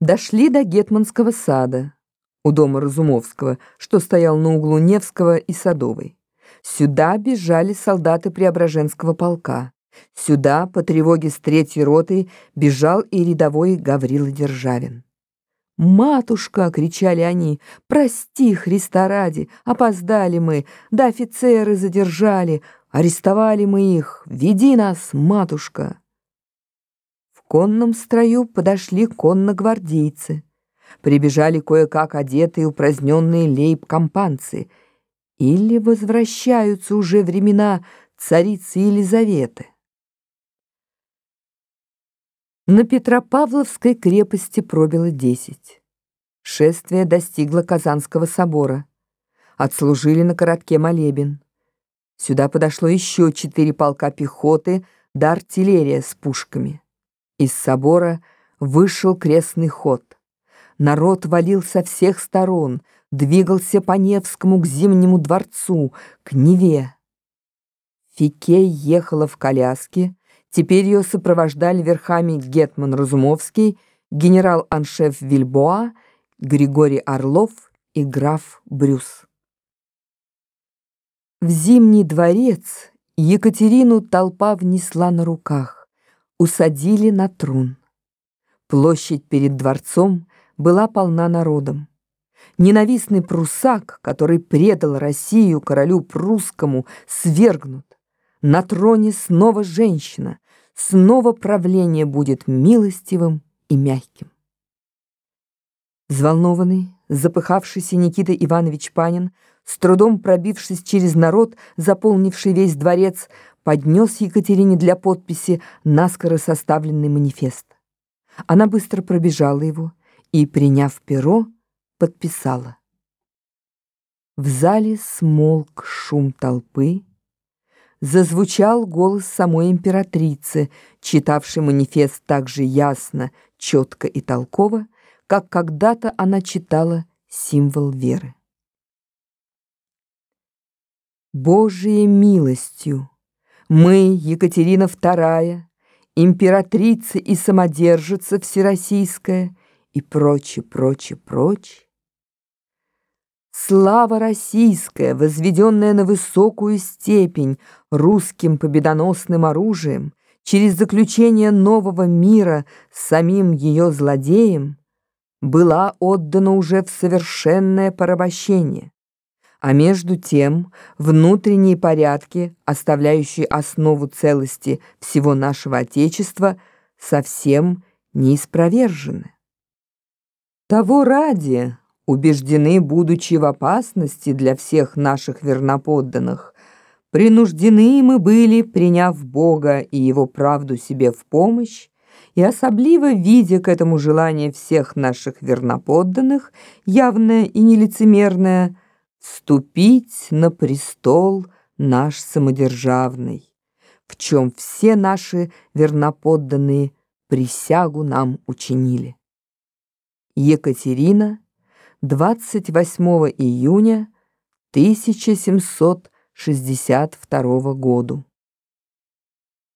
Дошли до Гетманского сада, у дома Разумовского, что стоял на углу Невского и Садовой. Сюда бежали солдаты Преображенского полка. Сюда, по тревоге с третьей ротой, бежал и рядовой Гаврила Державин. «Матушка!» — кричали они. «Прости, Христа ради! Опоздали мы! Да офицеры задержали! Арестовали мы их! Веди нас, матушка!» Конном строю подошли конногвардейцы. Прибежали кое-как одетые упраздненные лейб-компанцы. Или возвращаются уже времена царицы Елизаветы. На Петропавловской крепости пробило десять. Шествие достигло Казанского собора. Отслужили на коротке молебен. Сюда подошло еще четыре полка пехоты да артиллерия с пушками. Из собора вышел крестный ход. Народ валил со всех сторон, двигался по Невскому к Зимнему дворцу, к Неве. Фикей ехала в коляске, теперь ее сопровождали верхами Гетман Разумовский, генерал-аншеф Вильбоа, Григорий Орлов и граф Брюс. В Зимний дворец Екатерину толпа внесла на руках усадили на трун. Площадь перед дворцом была полна народом. Ненавистный прусак, который предал Россию королю прусскому, свергнут. На троне снова женщина, снова правление будет милостивым и мягким. Взволнованный, запыхавшийся Никита Иванович Панин, с трудом пробившись через народ, заполнивший весь дворец, поднес Екатерине для подписи наскоро составленный манифест. Она быстро пробежала его и, приняв перо, подписала. В зале смолк шум толпы, зазвучал голос самой императрицы, читавшей манифест так же ясно, четко и толково, как когда-то она читала символ веры. Божией милостью мы, Екатерина II, императрица и самодержица всероссийская и прочее, прочее, прочее. Слава российская, возведенная на высокую степень русским победоносным оружием, через заключение нового мира самим ее злодеем, была отдана уже в совершенное порабощение. А между тем внутренние порядки, оставляющие основу целости всего нашего Отечества, совсем неиспровержены. Того ради, убеждены, будучи в опасности для всех наших верноподданных, принуждены мы были, приняв Бога и Его правду себе в помощь, и особливо видя к этому желание всех наших верноподданных, явное и нелицемерное, Ступить на престол наш самодержавный, В чем все наши верноподданные Присягу нам учинили. Екатерина, 28 июня 1762 году.